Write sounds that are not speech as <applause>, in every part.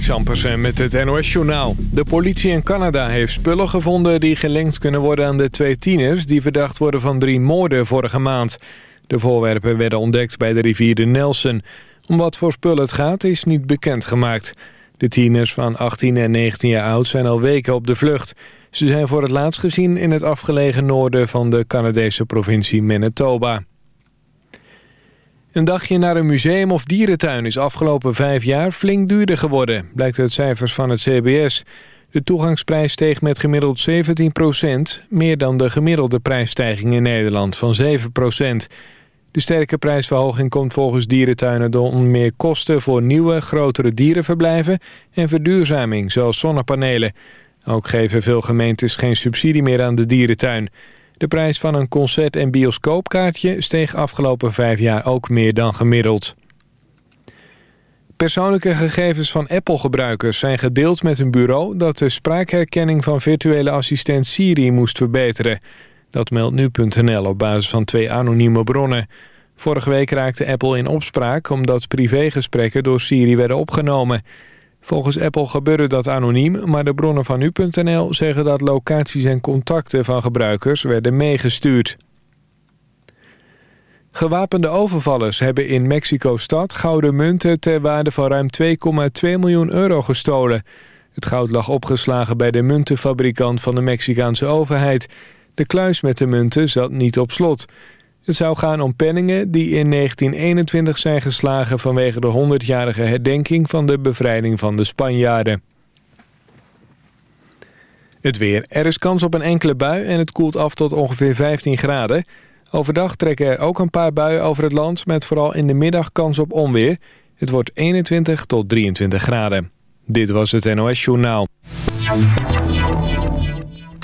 Zampersen met het NOS-journaal. De politie in Canada heeft spullen gevonden die gelinkt kunnen worden aan de twee tieners... die verdacht worden van drie moorden vorige maand. De voorwerpen werden ontdekt bij de rivier de Nelson. Om wat voor spullen het gaat is niet bekendgemaakt. De tieners van 18 en 19 jaar oud zijn al weken op de vlucht. Ze zijn voor het laatst gezien in het afgelegen noorden van de Canadese provincie Manitoba. Een dagje naar een museum of dierentuin is afgelopen vijf jaar flink duurder geworden, blijkt uit cijfers van het CBS. De toegangsprijs steeg met gemiddeld 17% meer dan de gemiddelde prijsstijging in Nederland van 7% De sterke prijsverhoging komt volgens dierentuinen door meer kosten voor nieuwe, grotere dierenverblijven en verduurzaming, zoals zonnepanelen. Ook geven veel gemeentes geen subsidie meer aan de dierentuin. De prijs van een concert- en bioscoopkaartje steeg afgelopen vijf jaar ook meer dan gemiddeld. Persoonlijke gegevens van Apple-gebruikers zijn gedeeld met een bureau... dat de spraakherkenning van virtuele assistent Siri moest verbeteren. Dat meldt nu.nl op basis van twee anonieme bronnen. Vorige week raakte Apple in opspraak omdat privégesprekken door Siri werden opgenomen... Volgens Apple gebeurde dat anoniem, maar de bronnen van nu.nl zeggen dat locaties en contacten van gebruikers werden meegestuurd. Gewapende overvallers hebben in Mexico-stad gouden munten ter waarde van ruim 2,2 miljoen euro gestolen. Het goud lag opgeslagen bij de muntenfabrikant van de Mexicaanse overheid. De kluis met de munten zat niet op slot. Het zou gaan om penningen die in 1921 zijn geslagen... vanwege de 100-jarige herdenking van de bevrijding van de Spanjaarden. Het weer. Er is kans op een enkele bui en het koelt af tot ongeveer 15 graden. Overdag trekken er ook een paar buien over het land... met vooral in de middag kans op onweer. Het wordt 21 tot 23 graden. Dit was het NOS Journaal.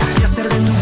y hacer de tu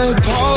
my part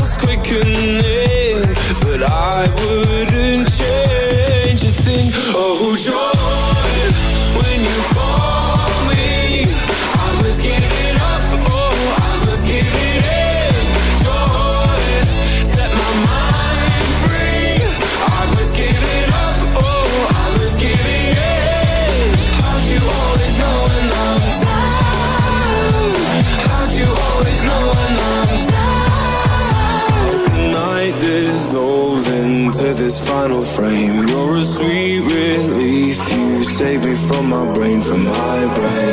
from my brain from my brain.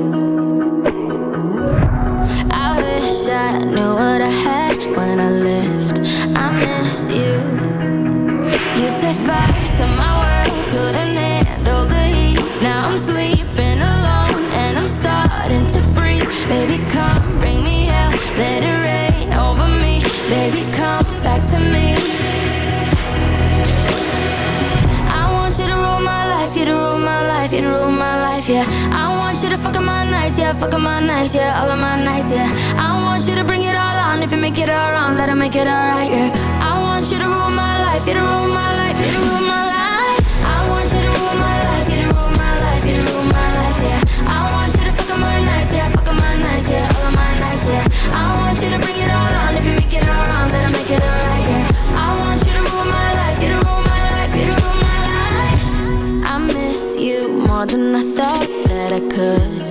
nights, yeah, fuck my nights, yeah, all of my nights, yeah. I want you to bring it all on. If you make it all wrong, let make it all right, yeah. I want you to rule my life, you to rule my life, you to rule my life. I want you to rule my life, you to rule my life, you to rule my life, yeah. I want you to fuck my nights, yeah, my nights, yeah, all of my nights, yeah. I want you to bring it all on. If you make it all wrong, make it all right, yeah. I want you to rule my life, you to rule my life, you to rule my life. I miss you more than I thought that I could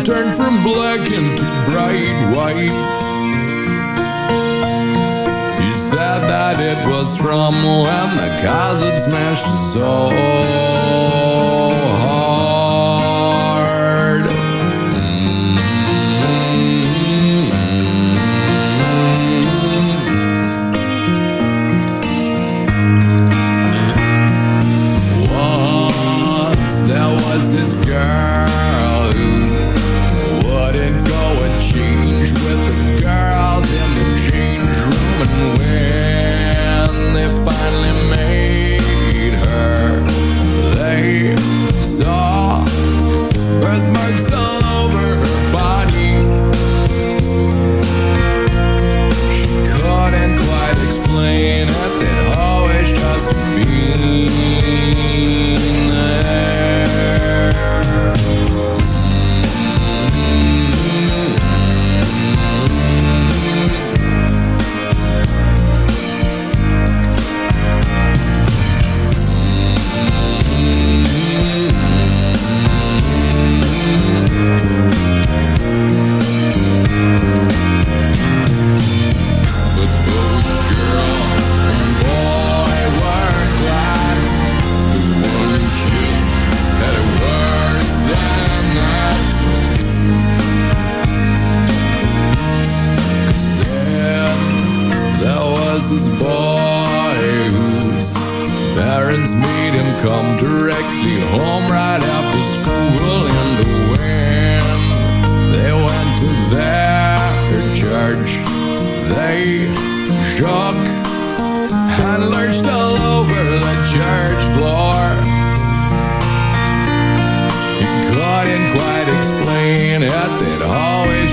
had turned from black into bright white. He said that it was from when the cars smashed his soul and lurched all over the church floor. He couldn't quite explain it, they'd always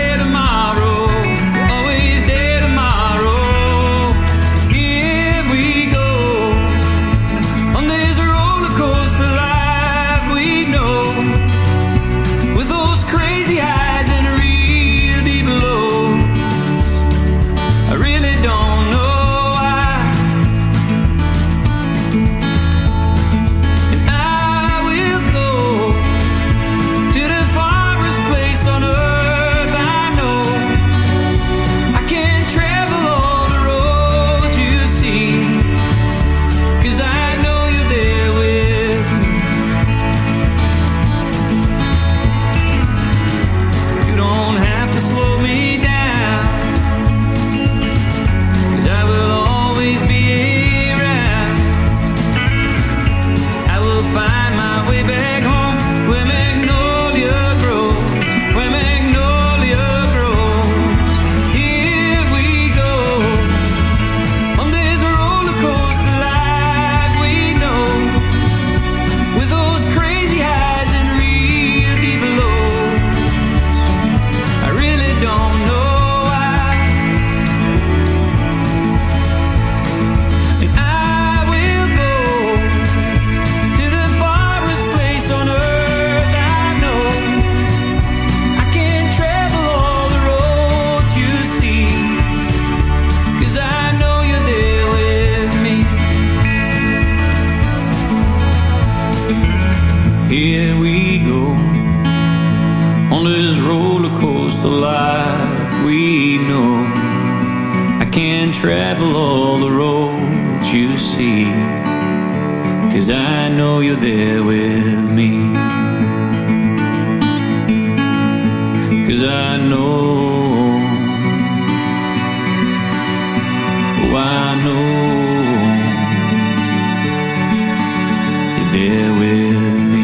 There with me.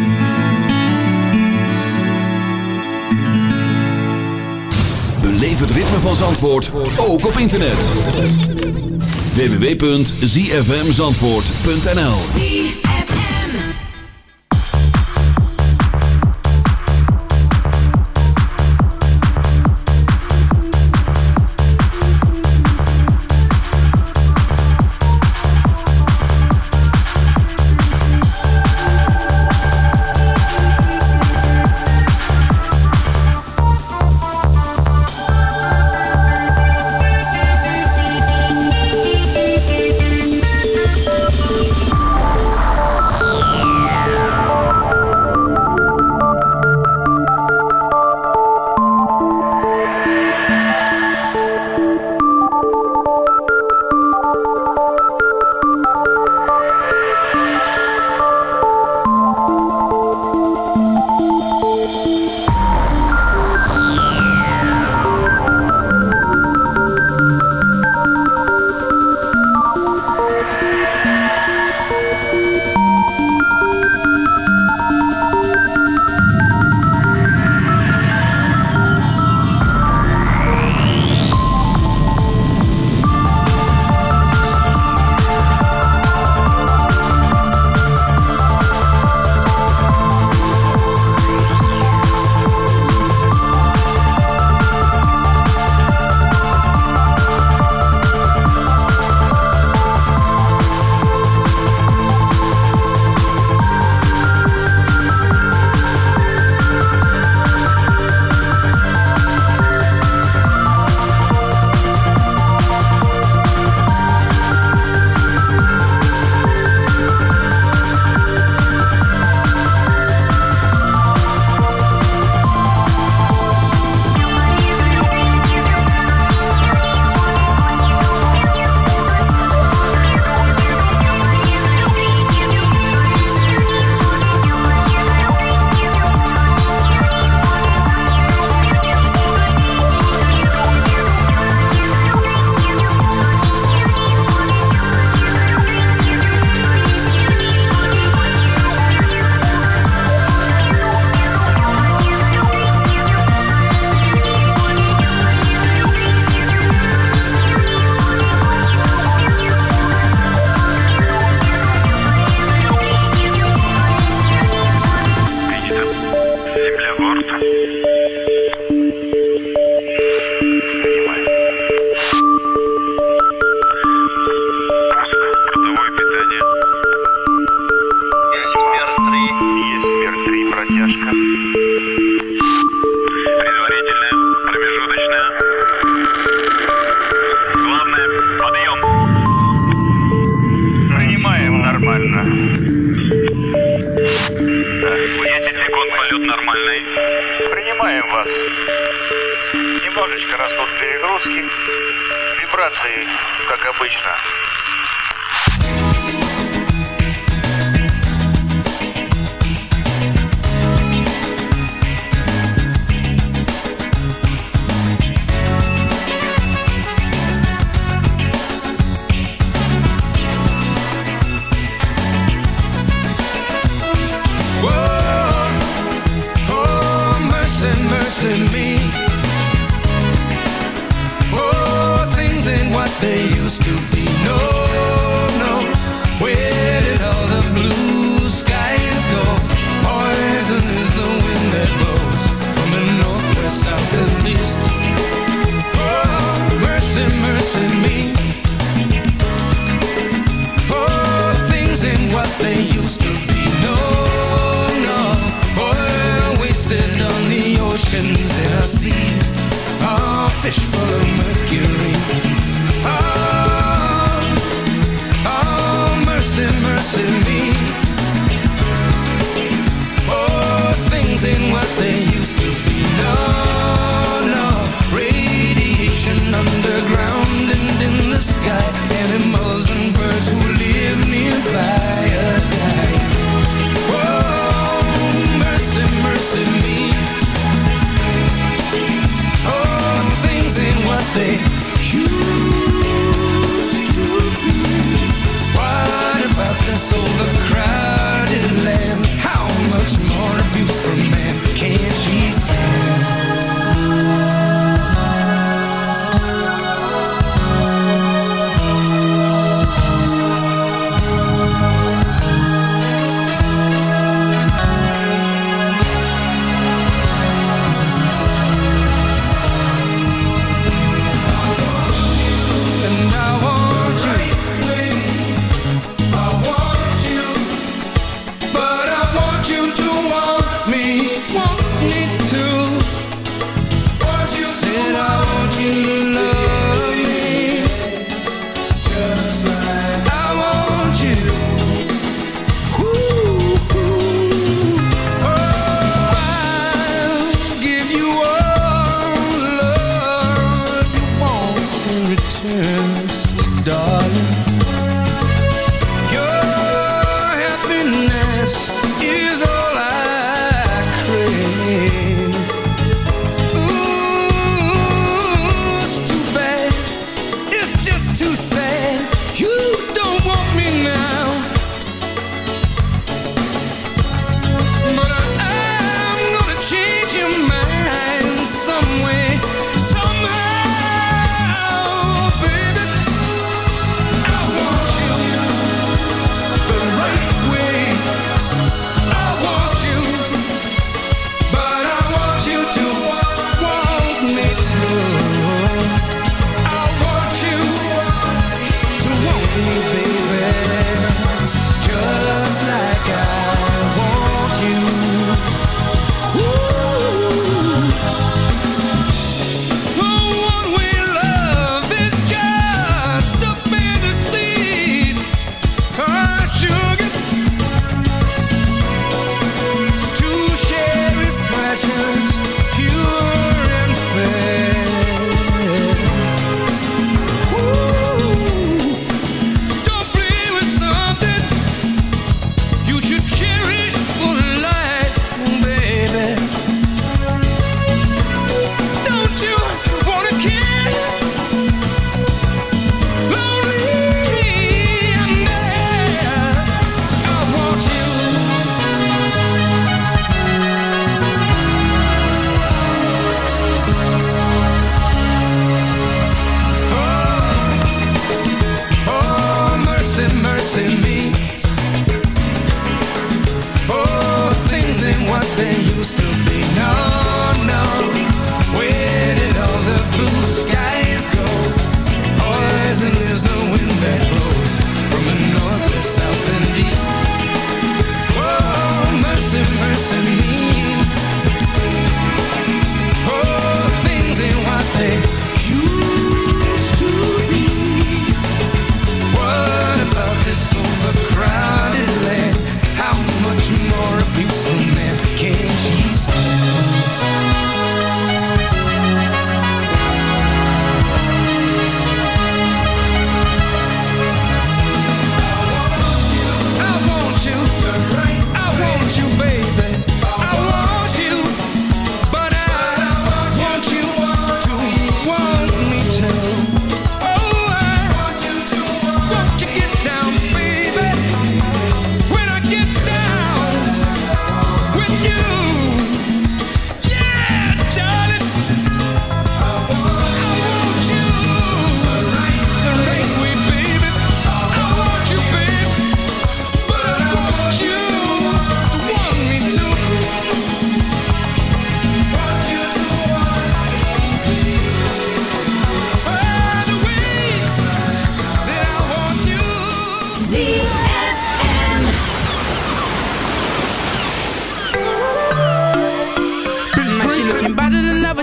Het ritme van Zandvoort ook op internet. www.zfmzandvoort.nl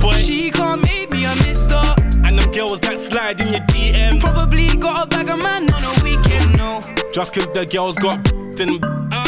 boy. She can't make me a mister. And them girls that slide in your DM. Probably got a bag of man on a weekend, no. Just cause the girls got then uh,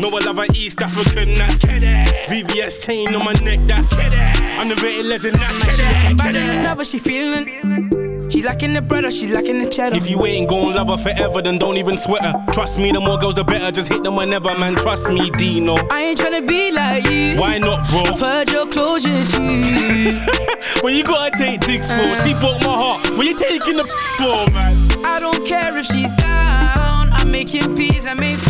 No, I love an East African, that's VVS chain on my neck, that's I'm the rated legend, that's She better than ever, she feeling she lacking the bread or she lacking the cheddar. If you ain't gon' love her forever, then don't even sweat her. Trust me, the more girls, the better. Just hit them whenever, man. Trust me, Deno. I ain't tryna be like you. Why not, bro? I've heard your closure, G. <laughs> when you gotta take dicks for, uh, she broke my heart. When you taking the <laughs> for, man? I don't care if she's down. I'm making peas, I make.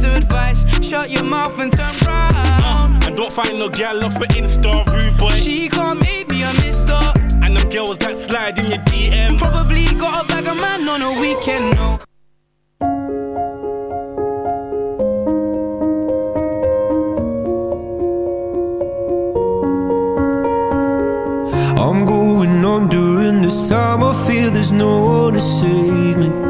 words of advice. Shut your mouth and turn round. Uh, and don't find no gal off an Insta rude boy. She can't make me a mister. And them girls that slide in your DM. Probably got a bag of man on a weekend, no. I'm going on during this time. I feel there's no one to save me.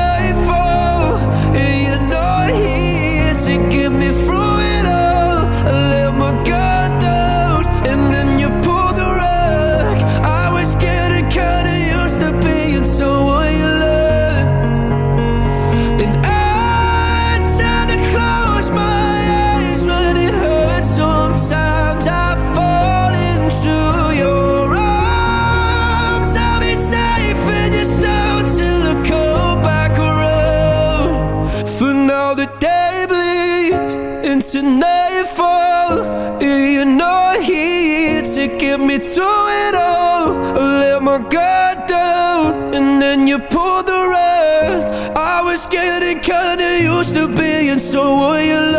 being someone you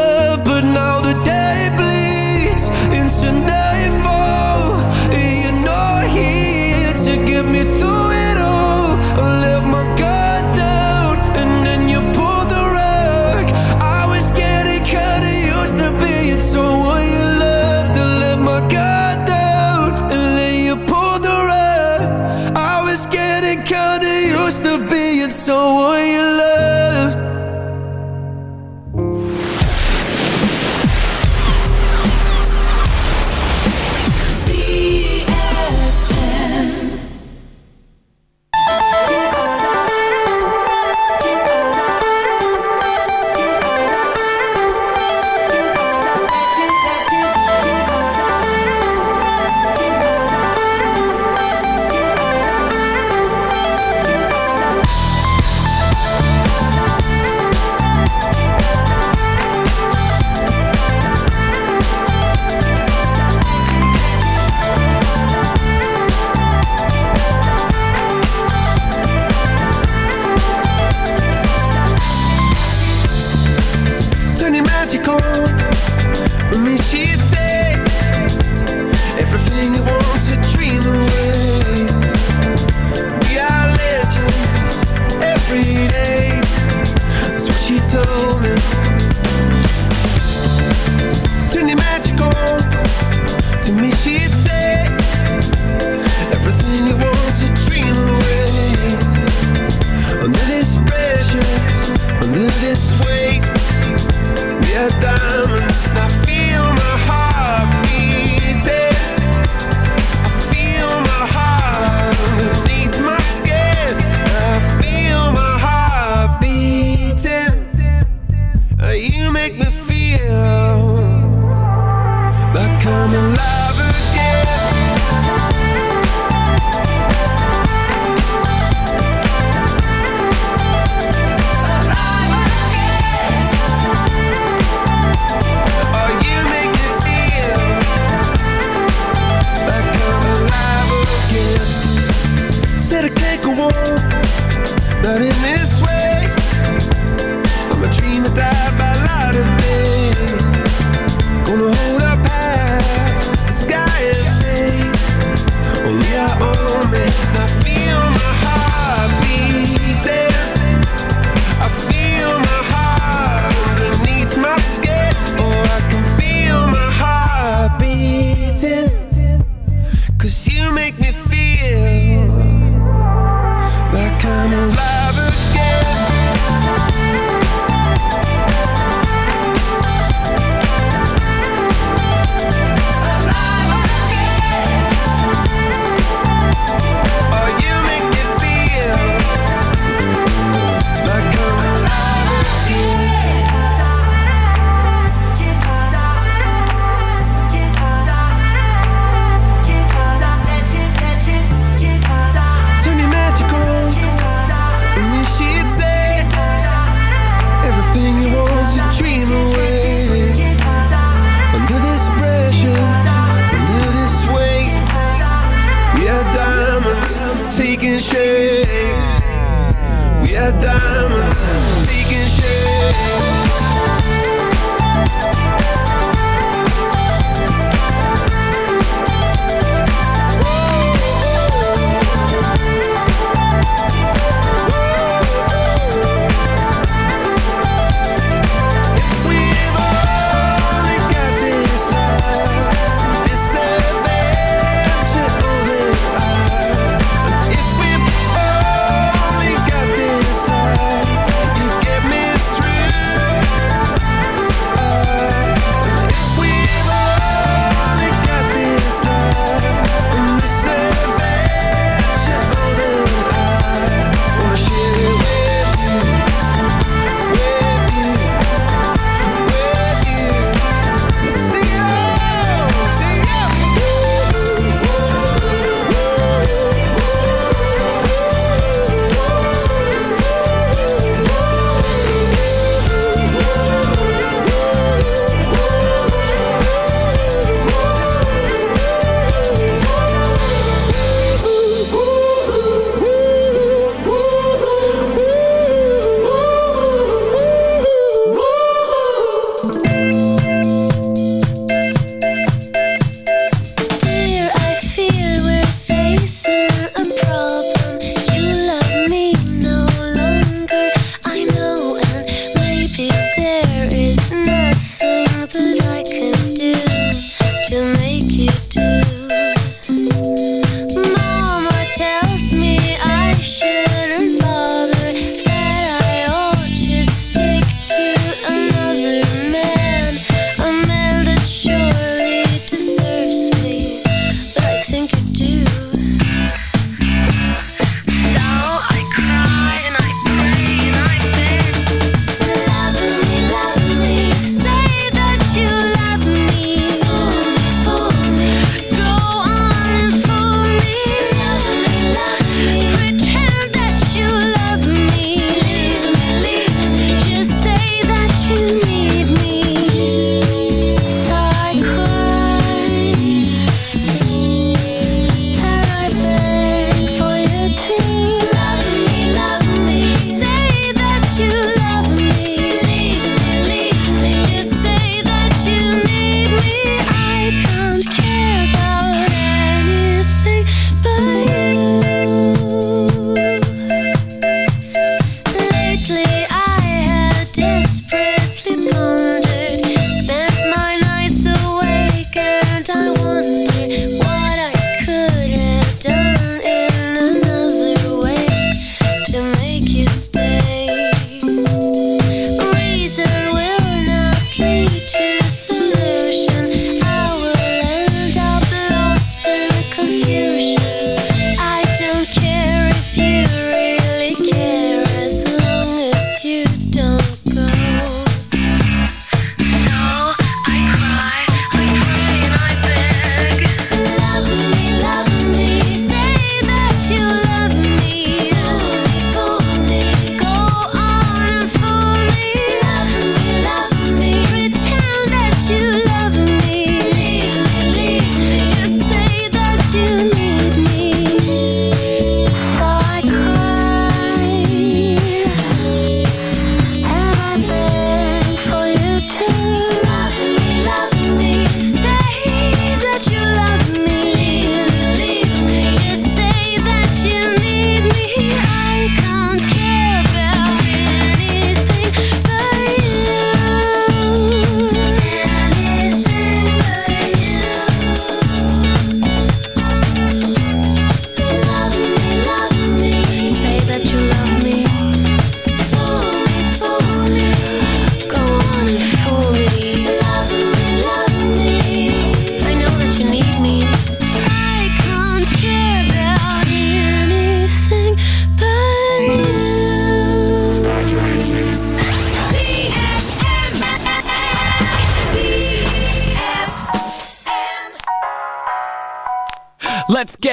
I'm alive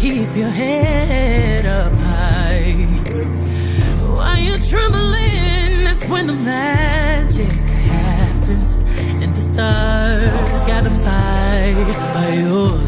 Keep your head up high. While you're trembling, that's when the magic happens. And the stars gotta fight by yours.